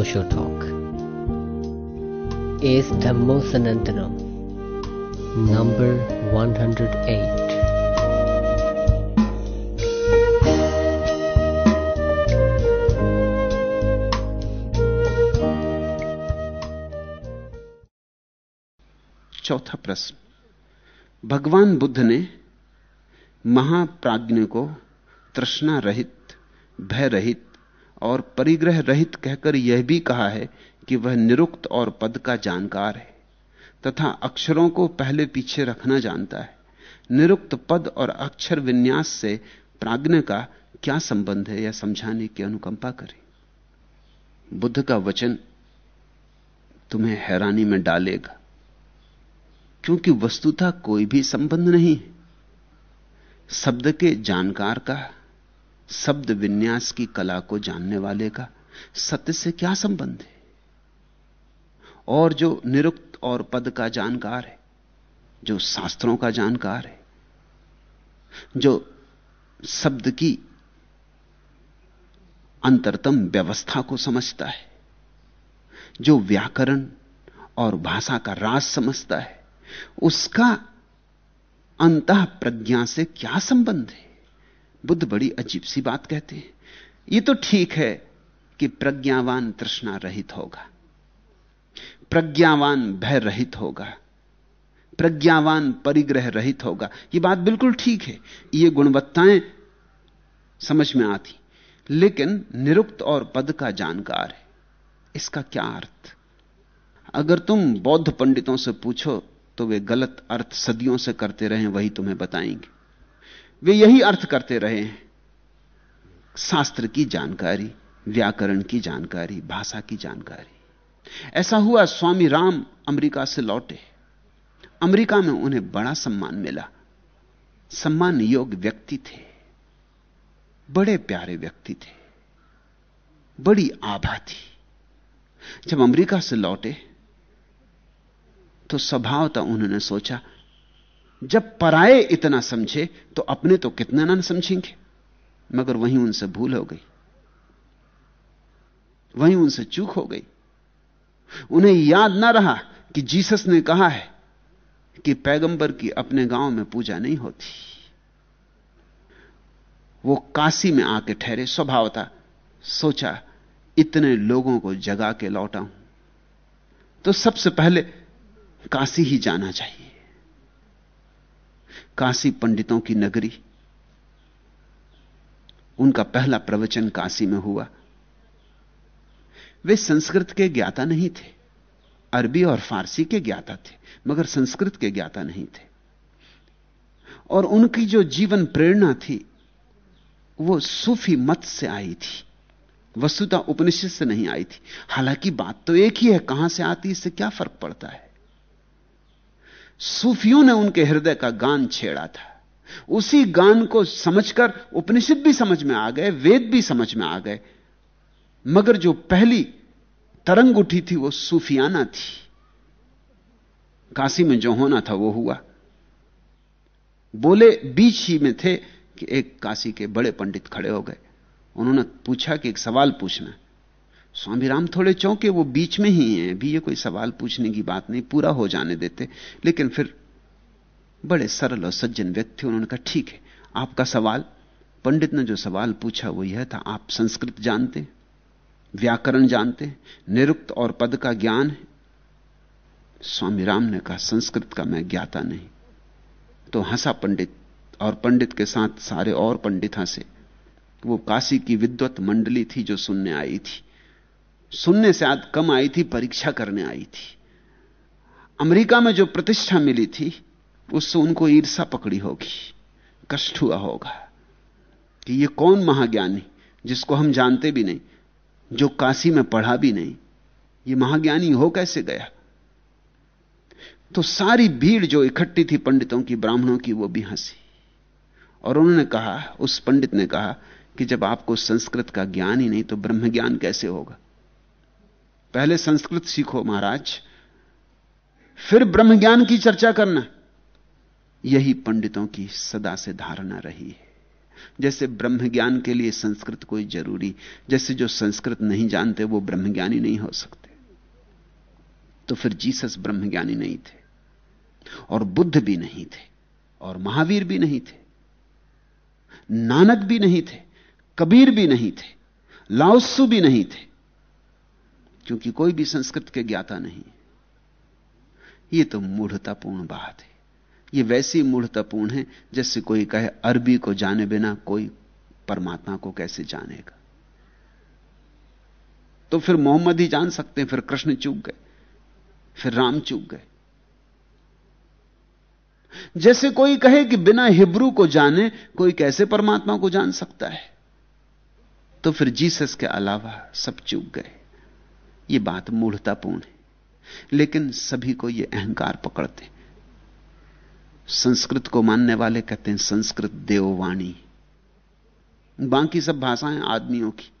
Osho Talk is Dhammo Sanantanam, number 108. चौथा प्रश्न भगवान बुद्ध ने महाप्राज्ञ को तृष्णा रहित भय रहित और परिग्रह रहित कहकर यह भी कहा है कि वह निरुक्त और पद का जानकार है, तथा अक्षरों को पहले पीछे रखना जानता है। निरुक्त पद और अक्षर विन्यास से प्राग्ञ का क्या संबंध है यह समझाने की अनुकंपा करें। बुद्ध का वचन तुम्हें हैरानी में डालेगा, क्योंकि वस्तुतः कोई भी संबंध नहीं है। शब्द के जानकार का शब्द विन्यास की कला को जानने वाले का सत्य से क्या संबंध है? और जो निरुक्त और पद का जानकार है, जो शास्त्रों का जानकार है, जो शब्द की अंतरतम व्यवस्था को समझता है, जो व्याकरण और भाषा का राज समझता है, उसका अंत प्रज्ञा से क्या संबंध है? बुद्ध बड़ी अजीब सी बात कहते हैं। यह तो ठीक है कि प्रज्ञावान तृष्णा रहित होगा। प्रज्ञावान भय रहित होगा। प्रज्ञावान परिग्रह रहित होगा। यह बात बिल्कुल ठीक है। ये गुणवत्ताएँ समझ में आती। लेकिन निरुक्त और पद का जानकार है। इसका क्या अर्थ? अगर तुम बौद्ध पंडितों से पूछो तो वे गलत अर्थ सदियों से करते रहे, वही तुम्हें बताएँगे। वे यही अर्थ करते रहे हैं। शास्त्र की जानकारी, व्याकरण की जानकारी, भाषा की जानकारी। ऐसा हुआ स्वामी राम अमेरिका से लौटे। अमेरिका में उन्हें बड़ा सम्मान मिला। सम्मान योग्य व्यक्ति थे। बड़े प्यारे व्यक्ति थे। बड़ी आभा थी। जब अमेरिका से लौटे तो स्वभावता उन्होंने सोचा जब पराए इतना समझे तो अपने तो कितना ना समझेंगे। मगर वहीं उनसे भूल हो गई। वहीं उनसे चूक हो गई। उन्हें याद ना रहा कि जीसस ने कहा है कि पैगंबर की अपने गाँव में पूजा नहीं होती। वो काशी में आके ठहरे स्वभाव था सोचा, इतने लोगों को जगा के लौटा हूँ तो सबसे पहले काशी ही जाना चाहिए। काशी पंडितों की नगरी। उनका पहला प्रवचन काशी में हुआ। वे संस्कृत के ज्ञाता नहीं थे। अरबी और फारसी के ज्ञाता थे, मगर संस्कृत के ज्ञाता नहीं थे। और उनकी जो जीवन प्रेरणा थी, वो सूफी मत से आई थी। वस्तुता उपनिषद से नहीं आई थी। हालाँकि बात तो एक ही है, कहाँ से आती इससे क्या फ़र्क पड़ता है? सूफियों ने उनके हृदय का गान छेड़ा था। उसी गान को समझकर उपनिषद भी समझ में आ गए, वेद भी समझ में आ गए। मगर जो पहली तरंग उठी थी वो सूफियाना थी। काशी में जो होना था वो हुआ। बोले, बीच ही में थे कि एक काशी के बड़े पंडित खड़े हो गए। उन्होंने पूछा कि एक सवाल पूछना स्वामी राम थोड़े चौंके वो बीच में ही हैं अभी ये कोई सवाल पूछने की बात नहीं, पूरा हो जाने देते। लेकिन फिर बड़े सरल और सज्जन व्यक्ति उन्होंने कहा, ठीक है, आपका सवाल, पंडित ने जो सवाल पूछा वो यह था, आप संस्कृत जानते, व्याकरण जानते, निरुक्त और पद का ज्ञान है। स्वामी राम ने कहा, संस्कृत का मैं ज्ञाता नहीं। तो हंसा पंडित और पंडित के साथ सारे और पंडित हंसे। वो काशी की विद्वत मंडली थी जो सुनने आई थी। सुनने से आज कम आई थी, परीक्षा करने आई थी। अमेरिका में जो प्रतिष्ठा मिली थी, उससे उनको ईर्षा पकड़ी होगी, कष्ट हुआ होगा कि ये कौन महाज्ञानी जिसको हम जानते भी नहीं, जो काशी में पढ़ा भी नहीं, ये महाज्ञानी हो कैसे गया? तो सारी भीड़ जो इकट्ठी थी पंडितों की, ब्राह्मणों की, वो भी हँसी। और उन्होंने कहा, उस पंडित ने कहा कि जब आपको संस्कृत का ज्ञान ही नहीं तो ब्रह्म ज्ञान कैसे होगा? पहले संस्कृत सीखो महाराज, फिर ब्रह्म ज्ञान की चर्चा करना। यही पंडितों की सदा से धारणा रही है। जैसे ब्रह्म ज्ञान के लिए संस्कृत कोई ज़रूरी, जैसे जो संस्कृत नहीं जानते, वो ब्रह्म ज्ञानी नहीं हो सकते। तो फिर जीसस ब्रह्म ज्ञानी नहीं थे, और बुद्ध भी नहीं थे, और महावीर भी नहीं थे, नानक भी नहीं थे, कबीर भी नहीं थे लाओसु भी नहीं थे क्योंकि कोई भी संस्कृत के ज्ञाता नहीं। यह तो मूढ़तापूर्ण बात है। यह वैसी मूढ़तापूर्ण है जैसे कोई कहे, अरबी को जाने बिना कोई परमात्मा को कैसे जानेगा? तो फिर मोहम्मद ही जान सकते हैं, फिर कृष्ण चूक गए, फिर राम चूक गए। जैसे कोई कहे कि बिना हिब्रू को जाने, कोई कैसे परमात्मा को जान सकता है? तो फिर जीसस के अलावा सब चूक गए। ये बात मूढ़तापूर्ण है। लेकिन सभी को यह अहंकार पकड़ते संस्कृत को मानने वाले कहते हैं, संस्कृत देववाणी। बाकी सब भाषाएँ आदमियों की।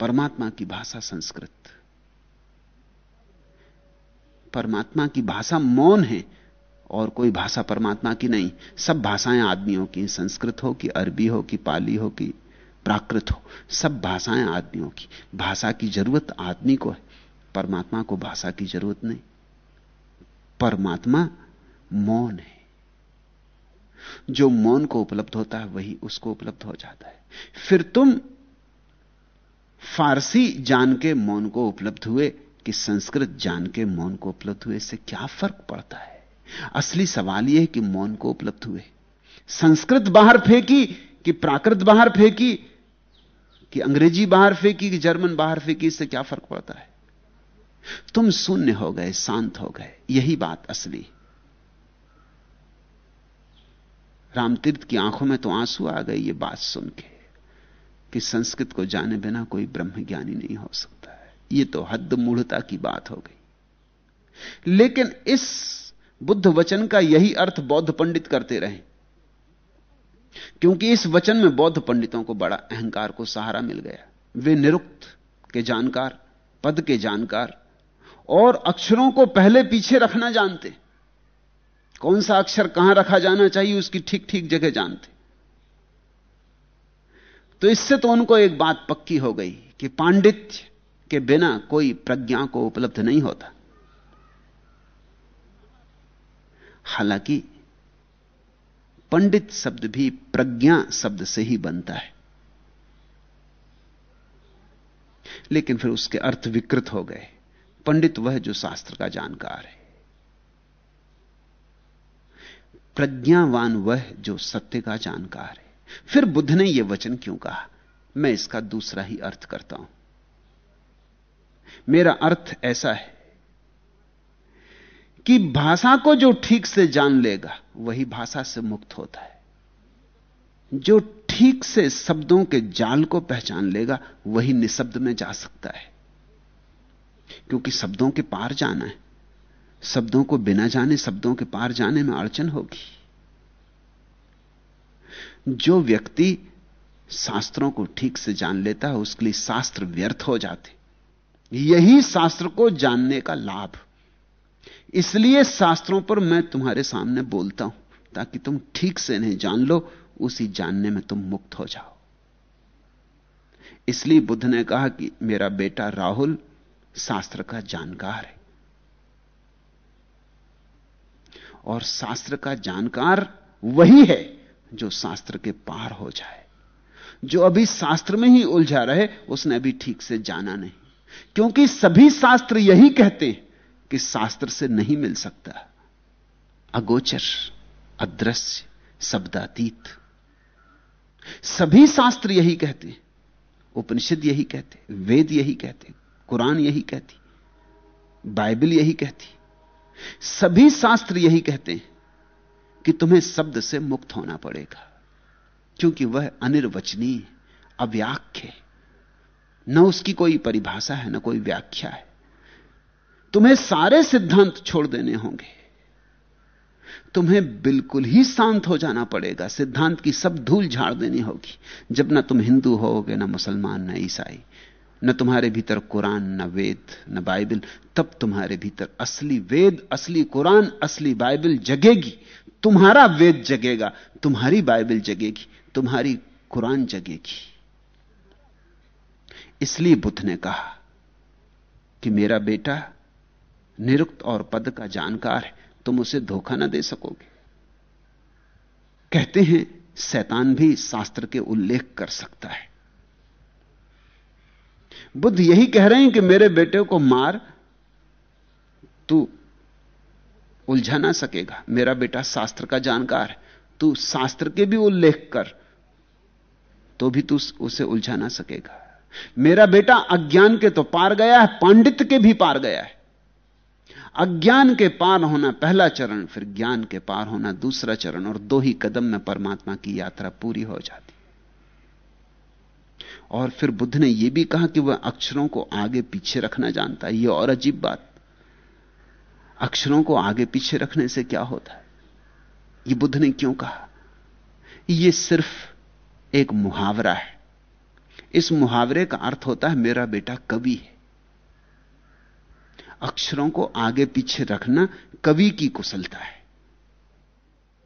परमात्मा की भाषा संस्कृत। परमात्मा की भाषा मौन है, और कोई भाषा परमात्मा की नहीं। सब भाषाएँ आदमियों की संस्कृत हो कि अरबी हो कि पाली हो कि प्राकृत हो। सब भाषाएँ आदमियों की। भाषा की ज़रूरत आदमी को है। परमात्मा को भाषा की ज़रूरत नहीं। परमात्मा मौन है। जो मौन को उपलब्ध होता है, वही उसको उपलब्ध हो जाता है। फिर तुम फारसी जान के मौन को उपलब्ध हुए कि संस्कृत जान के मौन को उपलब्ध हुए, इससे क्या फ़र्क पड़ता है? असली सवाल यह है कि मौन को उपलब्ध हुए। संस्कृत बाहर फेंकी कि प्राकृत बाहर फेंकी कि अंग्रेज़ी बाहर फेंकी कि जर्मन बाहर फेंकी, इससे क्या फ़र्क पड़ता है? तुम शून्य हो गए, शांत हो गए, यही बात असली। रामतीर्थ की आँखों में तो आँसू आ गए, ये बात सुन के, कि संस्कृत को जाने बिना कोई ब्रह्म ज्ञानी नहीं हो सकता है। ये तो हद मूढ़ता की बात हो गई। लेकिन इस बुद्ध वचन का यही अर्थ बौद्ध पंडित करते रहे। क्योंकि इस वचन में बौद्ध पंडितों को बड़ा अहंकार, को सहारा मिल गया। वे निरुक्त के जानकार, पद के जानकार, और अक्षरों को पहले पीछे रखना जानते। कौन सा अक्षर कहाँ रखा जाना चाहिए, उसकी ठीक ठीक जगह जानते। तो इससे तो उनको एक बात पक्की हो गई कि पांडित्य के बिना कोई प्रज्ञा को उपलब्ध नहीं होता। हालाँकि पंडित शब्द भी प्रज्ञा शब्द से ही बनता है। लेकिन फिर उसके अर्थ विकृत हो गए। पंडित वह जो शास्त्र का जानकार है। प्रज्ञावान वह जो सत्य का जानकार है। फिर बुद्ध ने यह वचन क्यों कहा? मैं इसका दूसरा ही अर्थ करता हूँ। मेरा अर्थ ऐसा है कि भाषा को जो ठीक से जान लेगा, वही भाषा से मुक्त होता है। जो ठीक से शब्दों के जाल को पहचान लेगा, वही निशब्द में जा सकता है। क्योंकि शब्दों के पार जाना है। शब्दों को बिना जाने, शब्दों के पार जाने में अड़चन होगी। जो व्यक्ति शास्त्रों को ठीक से जान लेता है, उसके लिए शास्त्र व्यर्थ हो जाते। यही शास्त्र को जानने का लाभ इसलिए शास्त्रों पर मैं तुम्हारे सामने बोलता हूँ, ताकि तुम ठीक से नहीं जान लो, उसी जानने में तुम मुक्त हो जाओ। इसलिए बुद्ध ने कहा कि मेरा बेटा राहुल शास्त्र का जानकार है। और शास्त्र का जानकार वही है जो शास्त्र के पार हो जाए। जो अभी शास्त्र में ही उलझा रहे, उसने अभी ठीक से जाना नहीं। क्योंकि सभी शास्त्र यही कहते हैं कि शास्त्र से नहीं मिल सकता। अगोचर, अदृश्य, शब्दातीत। सभी शास्त्र यही कहते उपनिषद यही कहते वेद यही कहते कुरान यही कहती बाइबल यही कहती सभी शास्त्र यही कहते हैं कि तुम्हें शब्द से मुक्त होना पड़ेगा, क्योंकि वह अनिर्वचनीय, अव्याख्य न उसकी कोई परिभाषा है, न कोई व्याख्या है। तुम्हें सारे सिद्धांत छोड़ देने होंगे। तुम्हें बिल्कुल ही शांत हो जाना पड़ेगा। सिद्धांत की सब धूल झाड़ देनी होगी। जब ना तुम हिंदू होगे, ना मुसलमान, ना ईसाई, न तुम्हारे भीतर कुरान, न वेद, न बाइबल, तब तुम्हारे भीतर असली वेद, असली कुरान, असली बाइबल जगेगी। तुम्हारा वेद जगेगा, तुम्हारी बाइबल जगेगी, तुम्हारी कुरान जगेगी। इसलिए बुद्ध ने कहा कि मेरा बेटा निरुक्त और पद का जानकार है, तुम उसे धोखा ना दे सकोगे। कहते हैं, शैतान भी शास्त्र के उल्लेख कर सकता है। बुद्ध यही कह रहे हैं कि मेरे बेटे को मार, तू उलझा ना सकेगा। मेरा बेटा शास्त्र का जानकार है, तू शास्त्र के भी उल्लेख कर तो भी तू उसे उलझा ना सकेगा। मेरा बेटा अज्ञान के तो पार गया है, पांडित्य के भी पार गया है। अज्ञान के पार होना पहला चरण, फिर ज्ञान के पार होना दूसरा चरण, और दो ही कदम में परमात्मा की यात्रा पूरी हो जाती। और फिर बुद्ध ने यह भी कहा कि वह अक्षरों को आगे पीछे रखना जानता है। यह और अजीब बात। अक्षरों को आगे पीछे रखने से क्या होता है? यह बुद्ध ने क्यों कहा? यह सिर्फ़ एक मुहावरा है। इस मुहावरे का अर्थ होता है, मेरा बेटा कवि है। अक्षरों को आगे पीछे रखना कवि की कुशलता है।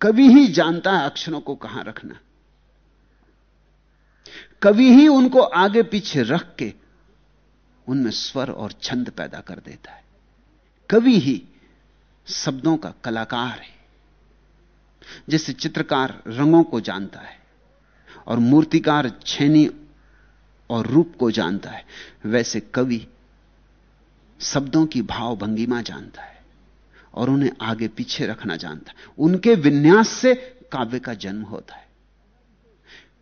कवि ही जानता है अक्षरों को कहाँ रखना। कवि ही उनको आगे पीछे रख के उनमें स्वर और छंद पैदा कर देता है। कवि ही शब्दों का कलाकार है, जैसे चित्रकार रंगों को जानता है और मूर्तिकार छेनी और रूप को जानता है। वैसे कवि शब्दों की भाव भंगिमा जानता है और उन्हें आगे पीछे रखना जानता है। उनके विन्यास से काव्य का जन्म होता है।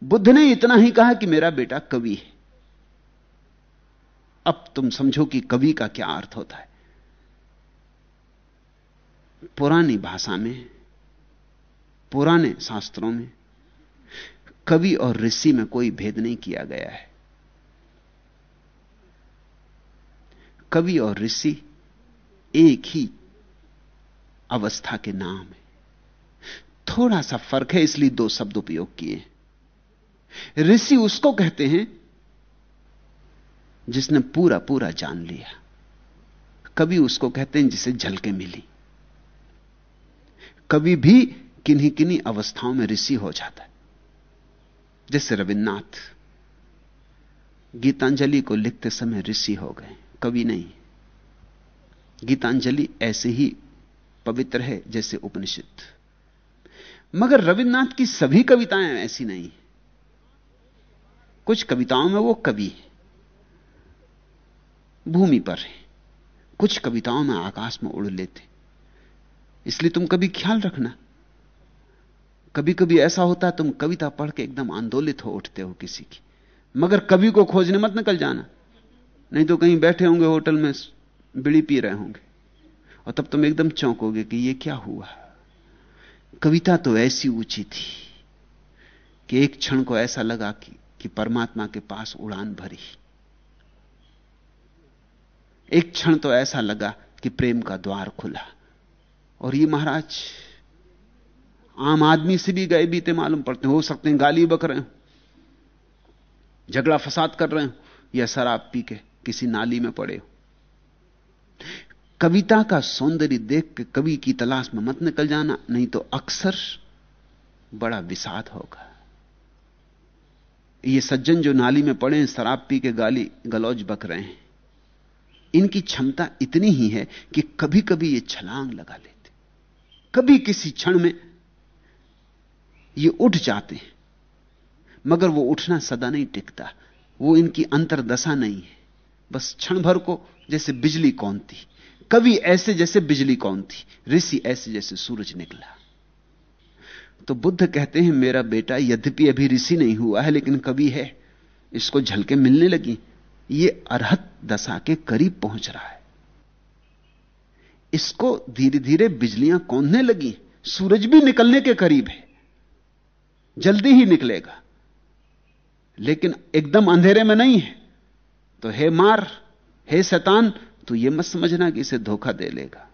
बुद्ध ने इतना ही कहा कि मेरा बेटा कवि है। अब तुम समझो कि कवि का क्या अर्थ होता है। पुरानी भाषा में, पुराने शास्त्रों में कवि और ऋषि में कोई भेद नहीं किया गया है। कवि और ऋषि एक ही अवस्था के नाम है। थोड़ा सा फ़र्क है, इसलिए दो शब्द उपयोग किए ऋषि उसको कहते हैं जिसने पूरा पूरा जान लिया। कवि उसको कहते हैं जिसे झलके मिली। कवि भी किन्हीं किन्हीं अवस्थाओं में ऋषि हो जाता है। जैसे रविन्द्रनाथ, गीतांजलि को लिखते समय ऋषि हो गए। कवि नहीं। गीतांजलि ऐसे ही पवित्र है जैसे उपनिषद। मगर रविन्द्रनाथ की सभी कविताएँ ऐसी नहीं। कुछ कविताओं में वो कवि है। भूमि पर है। कुछ कविताओं में आकाश में उड़ लेते इसलिए तुम कभी ख्याल रखना। कभी कभी ऐसा होता है तुम कविता पढ़ के एकदम आंदोलित हो उठते हो किसी की। मगर कवि को खोजने मत निकल जाना। नहीं तो कहीं बैठे होंगे होटल में बिड़ी पी रहे होंगे। और तब तुम एकदम चौंकोगे कि यह क्या हुआ? कविता तो ऐसी ऊँची थी कि एक क्षण को ऐसा लगा कि, कि परमात्मा के पास उड़ान भरी। एक क्षण तो ऐसा लगा कि प्रेम का द्वार खुला। और ये महाराज आम आदमी से भी गए बीते मालूम पड़ते हो सकते हैं गाली बक रहे हो झगड़ा फसाद कर रहे हो या शराब पी के। किसी नाली में पड़े हो। कविता का सौंदर्य देख के कवि की तलाश में मत निकल जाना, नहीं तो अक्सर बड़ा विषाद होगा। ये सज्जन जो नाली में पड़े हैं, शराब पी के गाली गलौज बक रहे हैं। इनकी क्षमता इतनी ही है कि कभी कभी ये छलांग लगा लेते। कभी किसी क्षण में ये उठ जाते हैं, मगर वो उठना सदा नहीं टिकता, वो इनकी अंतरदशा नहीं है। बस क्षण भर को जैसे बिजली कौन थी। कवि ऐसे जैसे बिजली कौन थी, ऋषि ऐसे जैसे सूरज निकला। तो बुद्ध कहते हैं, मेरा बेटा यद्यपि अभी ऋषि नहीं हुआ है, लेकिन कवि है, इसको झलके मिलने लगी। ये अरहत दशा के करीब पहुँच रहा है। इसको धीरे धीरे बिजलियाँ कौंधने लगी। सूरज भी निकलने के करीब है। जल्दी ही निकलेगा। लेकिन एकदम अंधेरे में नहीं है। तो हे मार, हे शैतान तो यह मत समझना कि इसे धोखा दे लेगा।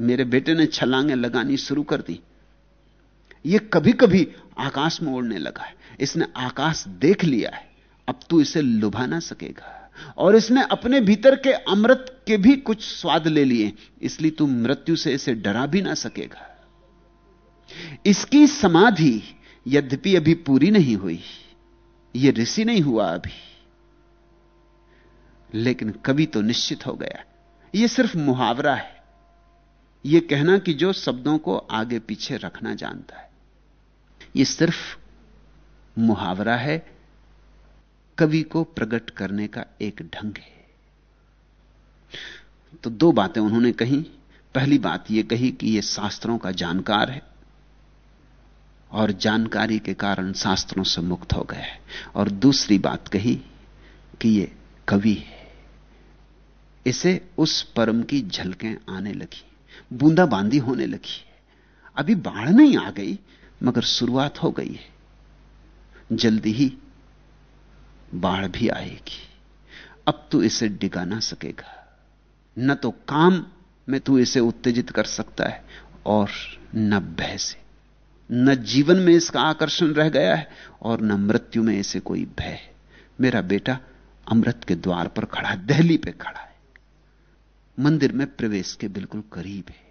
मेरे बेटे ने छलांगे लगानी शुरू कर दी। यह कभी कभी आकाश में उड़ने लगा है। इसने आकाश देख लिया है। अब तू इसे लुभा ना सकेगा। और इसने अपने भीतर के अमृत के भी कुछ स्वाद ले लिए। इसलिए तू मृत्यु से इसे डरा भी ना सकेगा। इसकी समाधि यद्यपि अभी पूरी नहीं हुई यह ऋषि नहीं हुआ अभी। लेकिन कवि तो निश्चित हो गया। यह सिर्फ़ मुहावरा है। यह कहना कि जो शब्दों को आगे पीछे रखना जानता है यह सिर्फ़ मुहावरा है। कवि को प्रकट करने का एक ढंग है। तो दो बातें उन्होंने कही। पहली बात यह कही कि यह शास्त्रों का जानकार है और जानकारी के कारण शास्त्रों से मुक्त हो गया है। और दूसरी बात कही कि यह कवि है। इसे उस परम की झलकें आने लगी, बूंदाबांदी होने लगी। अभी बाढ़ नहीं आ गई, मगर शुरुआत हो गई है। जल्दी ही बाढ़ भी आएगी। अब तू इसे डिगा ना सकेगा। न तो काम में तू इसे उत्तेजित कर सकता है, और न भय से। न जीवन में इसका आकर्षण रह गया है, और न मृत्यु में इसे कोई भय। मेरा बेटा अमृत के द्वार पर खड़ा, दहली पे खड़ा मंदिर में प्रवेश के बिल्कुल करीब है।